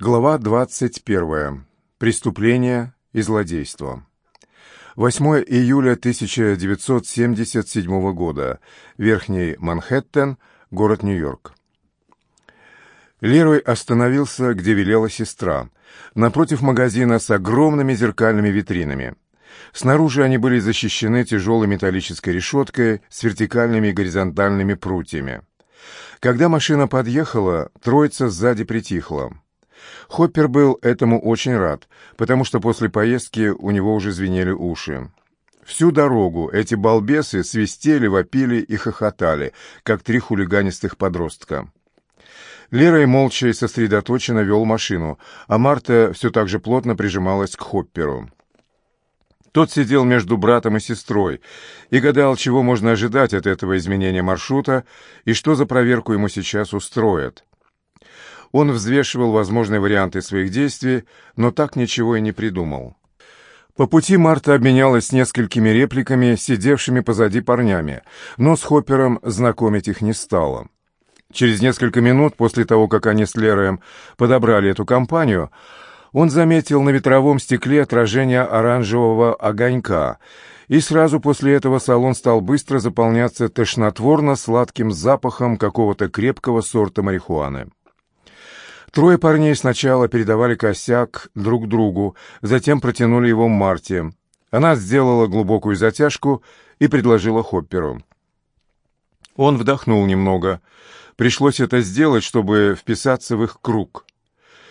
Глава 21. Преступление и злодейство. 8 июля 1977 года. Верхний Манхэттен, город Нью-Йорк. Лерой остановился, где велела сестра, напротив магазина с огромными зеркальными витринами. Снаружи они были защищены тяжелой металлической решеткой с вертикальными и горизонтальными прутьями. Когда машина подъехала, троица сзади притихла. Хоппер был этому очень рад, потому что после поездки у него уже звенели уши. Всю дорогу эти балбесы свистели, вопили и хохотали, как три хулиганистых подростка. Лера и молча и сосредоточенно вел машину, а Марта все так же плотно прижималась к Хопперу. Тот сидел между братом и сестрой и гадал, чего можно ожидать от этого изменения маршрута и что за проверку ему сейчас устроят. Он взвешивал возможные варианты своих действий, но так ничего и не придумал. По пути Марта обменялась несколькими репликами, сидевшими позади парнями, но с Хоппером знакомить их не стала. Через несколько минут после того, как они с Лероем подобрали эту компанию, он заметил на ветровом стекле отражение оранжевого огонька, и сразу после этого салон стал быстро заполняться тошнотворно-сладким запахом какого-то крепкого сорта марихуаны. Трое парней сначала передавали косяк друг другу, затем протянули его Марте. Она сделала глубокую затяжку и предложила Хопперу. Он вдохнул немного. Пришлось это сделать, чтобы вписаться в их круг.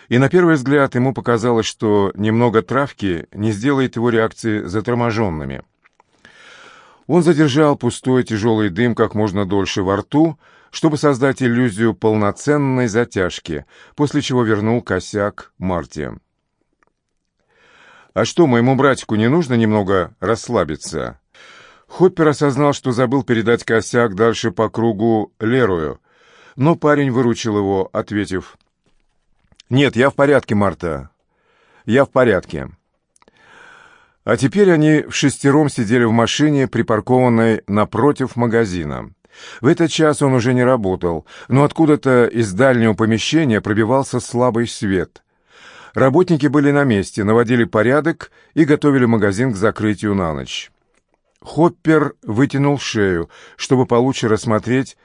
И на первый взгляд ему показалось, что немного травки не сделает его реакции заторможенными. Он задержал пустой тяжелый дым как можно дольше во рту, чтобы создать иллюзию полноценной затяжки, после чего вернул косяк Марте. «А что, моему братику не нужно немного расслабиться?» Хоппер осознал, что забыл передать косяк дальше по кругу Лерую, но парень выручил его, ответив, «Нет, я в порядке, Марта. Я в порядке». А теперь они в шестером сидели в машине, припаркованной напротив магазина. В этот час он уже не работал, но откуда-то из дальнего помещения пробивался слабый свет. Работники были на месте, наводили порядок и готовили магазин к закрытию на ночь. Хоппер вытянул шею, чтобы получше рассмотреть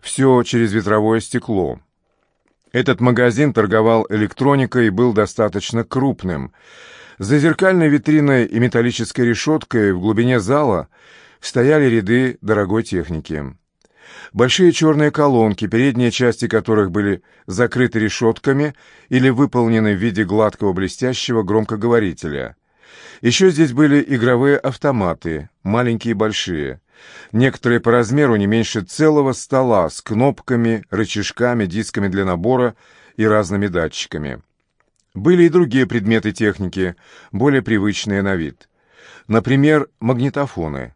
все через ветровое стекло. Этот магазин торговал электроникой и был достаточно крупным. За зеркальной витриной и металлической решеткой в глубине зала стояли ряды дорогой техники. Большие черные колонки, передние части которых были закрыты решетками или выполнены в виде гладкого блестящего громкоговорителя. Еще здесь были игровые автоматы, маленькие и большие. Некоторые по размеру не меньше целого стола с кнопками, рычажками, дисками для набора и разными датчиками. Были и другие предметы техники, более привычные на вид. Например, магнитофоны.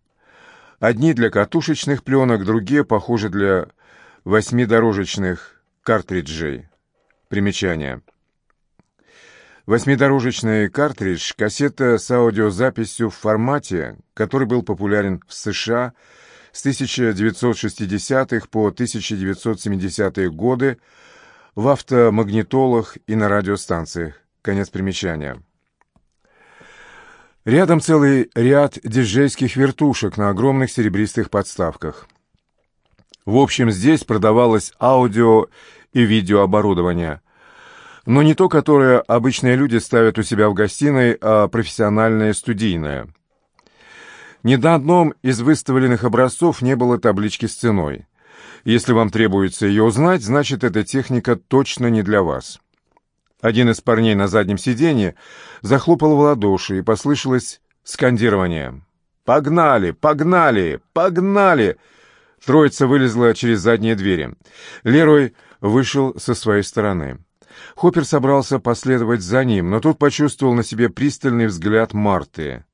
Одни для катушечных пленок, другие, похоже, для восьмидорожечных картриджей. Примечание. Восьмидорожечный картридж – кассета с аудиозаписью в формате, который был популярен в США с 1960-х по 1970-е годы в автомагнитолах и на радиостанциях. Конец примечания. Рядом целый ряд диджейских вертушек на огромных серебристых подставках. В общем, здесь продавалось аудио и видеооборудование. Но не то, которое обычные люди ставят у себя в гостиной, а профессиональное студийное. Ни на одном из выставленных образцов не было таблички с ценой. Если вам требуется ее узнать, значит, эта техника точно не для вас. Один из парней на заднем сиденье захлопал в ладоши, и послышалось скандирование. «Погнали! Погнали! Погнали!» Троица вылезла через задние двери. Лерой вышел со своей стороны. Хоппер собрался последовать за ним, но тут почувствовал на себе пристальный взгляд Марты.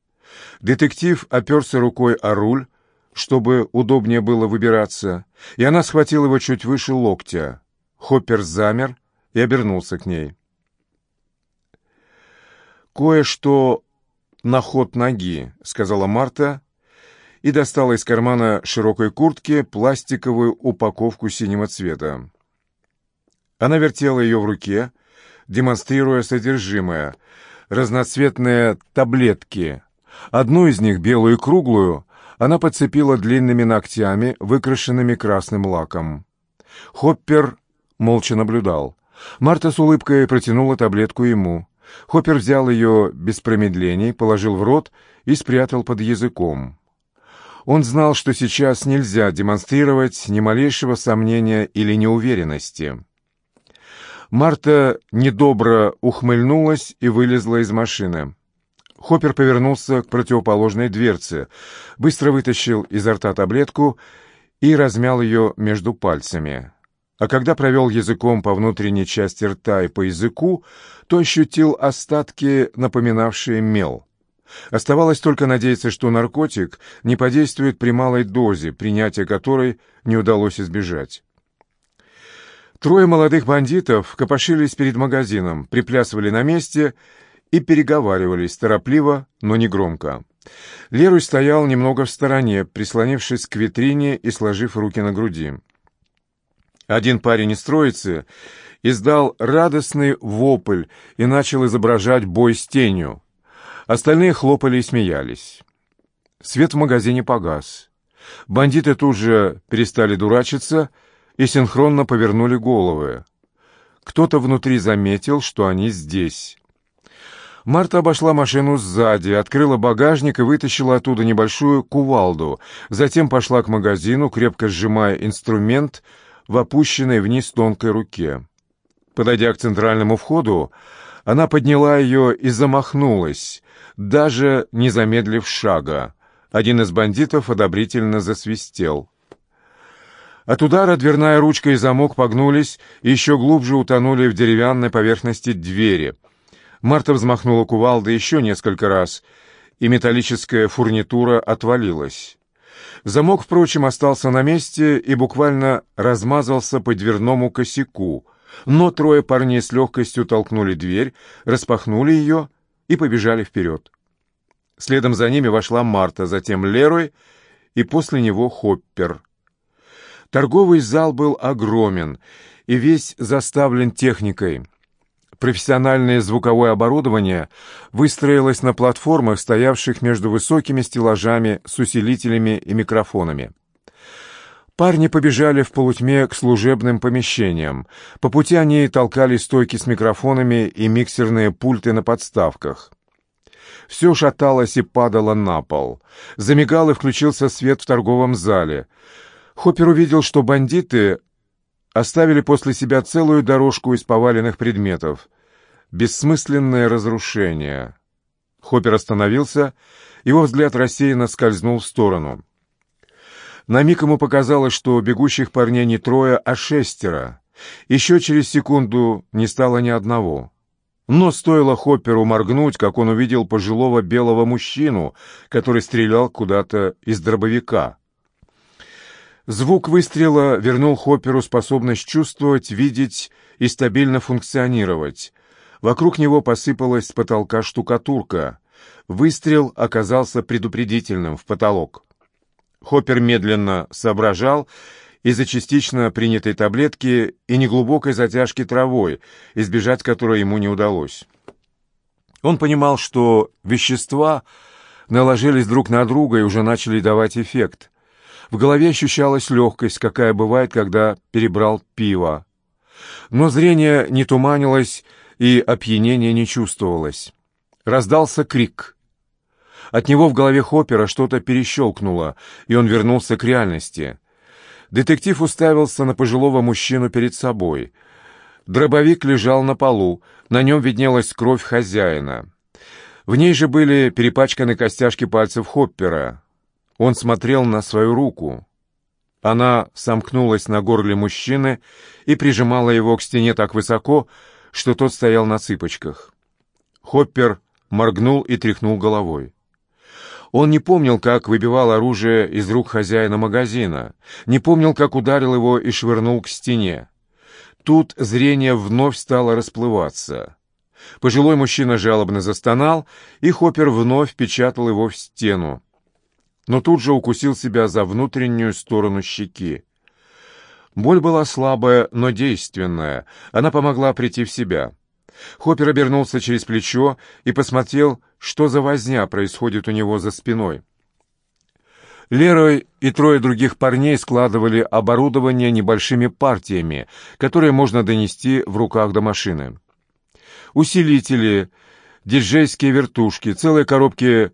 Детектив оперся рукой о руль, чтобы удобнее было выбираться, и она схватила его чуть выше локтя. Хоппер замер и обернулся к ней кое-что на ход ноги», — сказала Марта и достала из кармана широкой куртки пластиковую упаковку синего цвета. Она вертела ее в руке, демонстрируя содержимое. Разноцветные таблетки. Одну из них, белую и круглую, она подцепила длинными ногтями, выкрашенными красным лаком. Хоппер молча наблюдал. Марта с улыбкой протянула таблетку ему. Хоппер взял ее без промедлений, положил в рот и спрятал под языком. Он знал, что сейчас нельзя демонстрировать ни малейшего сомнения или неуверенности. Марта недобро ухмыльнулась и вылезла из машины. Хоппер повернулся к противоположной дверце, быстро вытащил изо рта таблетку и размял ее между пальцами. А когда провел языком по внутренней части рта и по языку, то ощутил остатки, напоминавшие мел. Оставалось только надеяться, что наркотик не подействует при малой дозе, принятия которой не удалось избежать. Трое молодых бандитов копошились перед магазином, приплясывали на месте и переговаривались торопливо, но не громко. Леруй стоял немного в стороне, прислонившись к витрине и сложив руки на груди. Один парень из троицы издал радостный вопль и начал изображать бой с тенью. Остальные хлопали и смеялись. Свет в магазине погас. Бандиты тут же перестали дурачиться и синхронно повернули головы. Кто-то внутри заметил, что они здесь. Марта обошла машину сзади, открыла багажник и вытащила оттуда небольшую кувалду. Затем пошла к магазину, крепко сжимая инструмент в опущенной вниз тонкой руке. Подойдя к центральному входу, она подняла ее и замахнулась, даже не замедлив шага. Один из бандитов одобрительно засвистел. От удара дверная ручка и замок погнулись и еще глубже утонули в деревянной поверхности двери. Марта взмахнула кувалдой еще несколько раз, и металлическая фурнитура отвалилась. Замок, впрочем, остался на месте и буквально размазался по дверному косяку, но трое парней с легкостью толкнули дверь, распахнули ее и побежали вперед. Следом за ними вошла Марта, затем Лерой и после него Хоппер. Торговый зал был огромен и весь заставлен техникой. Профессиональное звуковое оборудование выстроилось на платформах, стоявших между высокими стеллажами с усилителями и микрофонами. Парни побежали в полутьме к служебным помещениям. По пути они толкали стойки с микрофонами и миксерные пульты на подставках. Все шаталось и падало на пол. Замигал и включился свет в торговом зале. Хоппер увидел, что бандиты оставили после себя целую дорожку из поваленных предметов. Бессмысленное разрушение. Хоппер остановился, его взгляд рассеянно скользнул в сторону. На миг ему показалось, что бегущих парней не трое, а шестеро. Еще через секунду не стало ни одного. Но стоило Хопперу моргнуть, как он увидел пожилого белого мужчину, который стрелял куда-то из дробовика. Звук выстрела вернул Хопперу способность чувствовать, видеть и стабильно функционировать. Вокруг него посыпалась с потолка штукатурка. Выстрел оказался предупредительным в потолок. Хоппер медленно соображал из-за частично принятой таблетки и неглубокой затяжки травой, избежать которой ему не удалось. Он понимал, что вещества наложились друг на друга и уже начали давать эффект. В голове ощущалась легкость, какая бывает, когда перебрал пиво. Но зрение не туманилось и опьянение не чувствовалось. Раздался крик — от него в голове Хоппера что-то перещелкнуло, и он вернулся к реальности. Детектив уставился на пожилого мужчину перед собой. Дробовик лежал на полу, на нем виднелась кровь хозяина. В ней же были перепачканы костяшки пальцев Хоппера. Он смотрел на свою руку. Она сомкнулась на горле мужчины и прижимала его к стене так высоко, что тот стоял на цыпочках. Хоппер моргнул и тряхнул головой. Он не помнил, как выбивал оружие из рук хозяина магазина, не помнил, как ударил его и швырнул к стене. Тут зрение вновь стало расплываться. Пожилой мужчина жалобно застонал, и Хоппер вновь печатал его в стену. Но тут же укусил себя за внутреннюю сторону щеки. Боль была слабая, но действенная. Она помогла прийти в себя. Хоппер обернулся через плечо и посмотрел, что за возня происходит у него за спиной. Лерой и трое других парней складывали оборудование небольшими партиями, которые можно донести в руках до машины. Усилители, диджейские вертушки, целые коробки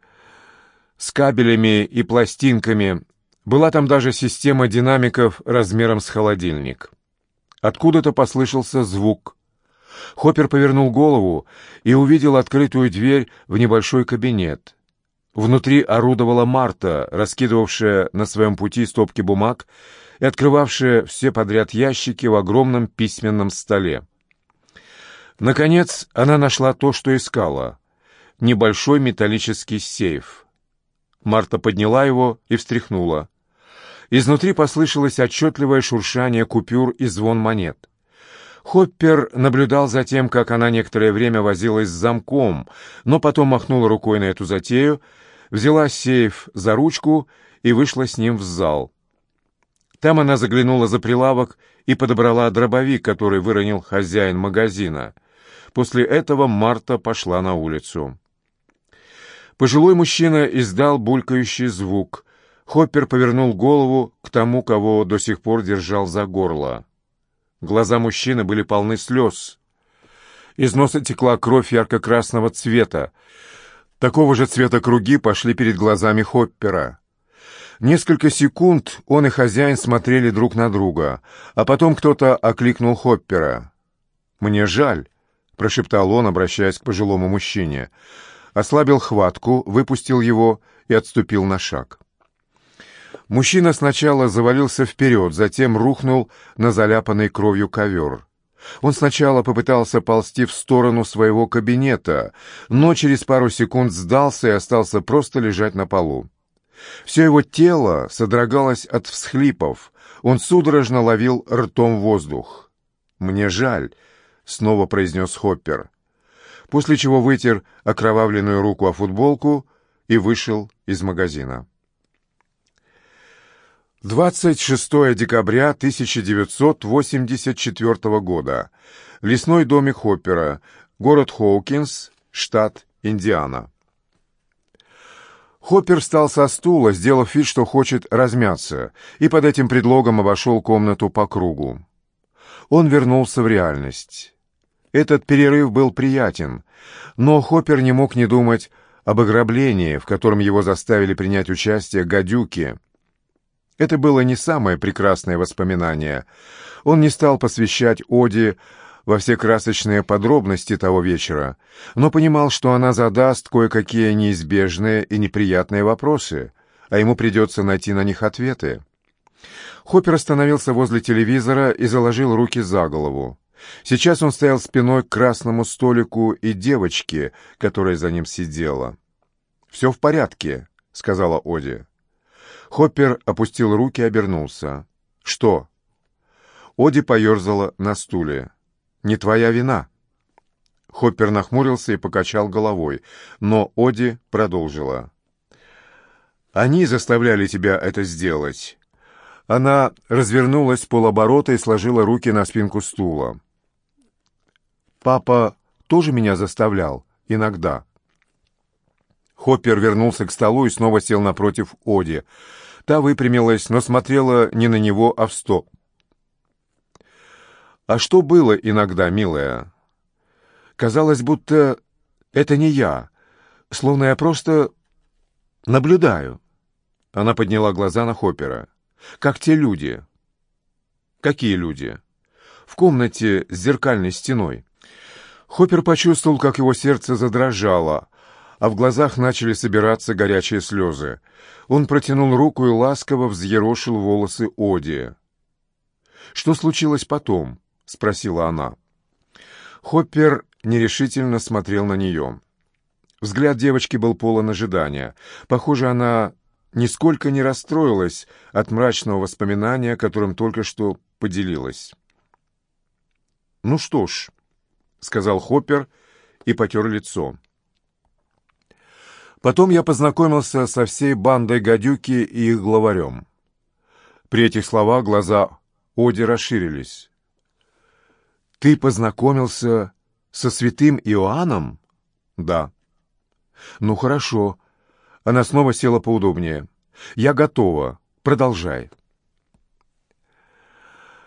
с кабелями и пластинками. Была там даже система динамиков размером с холодильник. Откуда-то послышался звук. Хоппер повернул голову и увидел открытую дверь в небольшой кабинет. Внутри орудовала Марта, раскидывавшая на своем пути стопки бумаг и открывавшая все подряд ящики в огромном письменном столе. Наконец она нашла то, что искала — небольшой металлический сейф. Марта подняла его и встряхнула. Изнутри послышалось отчетливое шуршание купюр и звон монет. Хоппер наблюдал за тем, как она некоторое время возилась с замком, но потом махнула рукой на эту затею, взяла сейф за ручку и вышла с ним в зал. Там она заглянула за прилавок и подобрала дробовик, который выронил хозяин магазина. После этого Марта пошла на улицу. Пожилой мужчина издал булькающий звук. Хоппер повернул голову к тому, кого до сих пор держал за горло. Глаза мужчины были полны слез. Из носа текла кровь ярко-красного цвета. Такого же цвета круги пошли перед глазами Хоппера. Несколько секунд он и хозяин смотрели друг на друга, а потом кто-то окликнул Хоппера. «Мне жаль», — прошептал он, обращаясь к пожилому мужчине. Ослабил хватку, выпустил его и отступил на шаг. Мужчина сначала завалился вперед, затем рухнул на заляпанный кровью ковер. Он сначала попытался ползти в сторону своего кабинета, но через пару секунд сдался и остался просто лежать на полу. Все его тело содрогалось от всхлипов, он судорожно ловил ртом воздух. «Мне жаль», — снова произнес Хоппер, после чего вытер окровавленную руку о футболку и вышел из магазина. 26 декабря 1984 года. Лесной домик Хоппера, город Хоукинс, штат Индиана. Хоппер встал со стула, сделав вид, что хочет размяться, и под этим предлогом обошел комнату по кругу. Он вернулся в реальность. Этот перерыв был приятен, но Хоппер не мог не думать об ограблении, в котором его заставили принять участие гадюки — это было не самое прекрасное воспоминание. Он не стал посвящать Оде во все красочные подробности того вечера, но понимал, что она задаст кое-какие неизбежные и неприятные вопросы, а ему придется найти на них ответы. Хоппер остановился возле телевизора и заложил руки за голову. Сейчас он стоял спиной к красному столику и девочке, которая за ним сидела. «Все в порядке», — сказала Оди. Хоппер опустил руки и обернулся. «Что?» Оди поерзала на стуле. «Не твоя вина». Хоппер нахмурился и покачал головой, но Оди продолжила. «Они заставляли тебя это сделать». Она развернулась полоборота и сложила руки на спинку стула. «Папа тоже меня заставлял? Иногда». Хоппер вернулся к столу и снова сел напротив Оди. Та выпрямилась, но смотрела не на него, а в стол. «А что было иногда, милая?» «Казалось, будто это не я, словно я просто наблюдаю». Она подняла глаза на Хоппера. «Как те люди». «Какие люди?» «В комнате с зеркальной стеной». Хоппер почувствовал, как его сердце задрожало, а в глазах начали собираться горячие слезы. Он протянул руку и ласково взъерошил волосы Оди. «Что случилось потом?» — спросила она. Хоппер нерешительно смотрел на нее. Взгляд девочки был полон ожидания. Похоже, она нисколько не расстроилась от мрачного воспоминания, которым только что поделилась. «Ну что ж», — сказал Хоппер и потер лицо. Потом я познакомился со всей бандой гадюки и их главарем. При этих словах глаза Оди расширились. «Ты познакомился Со святым Иоанном? Да. Ну хорошо. Она снова села поудобнее. Я готова. Продолжай.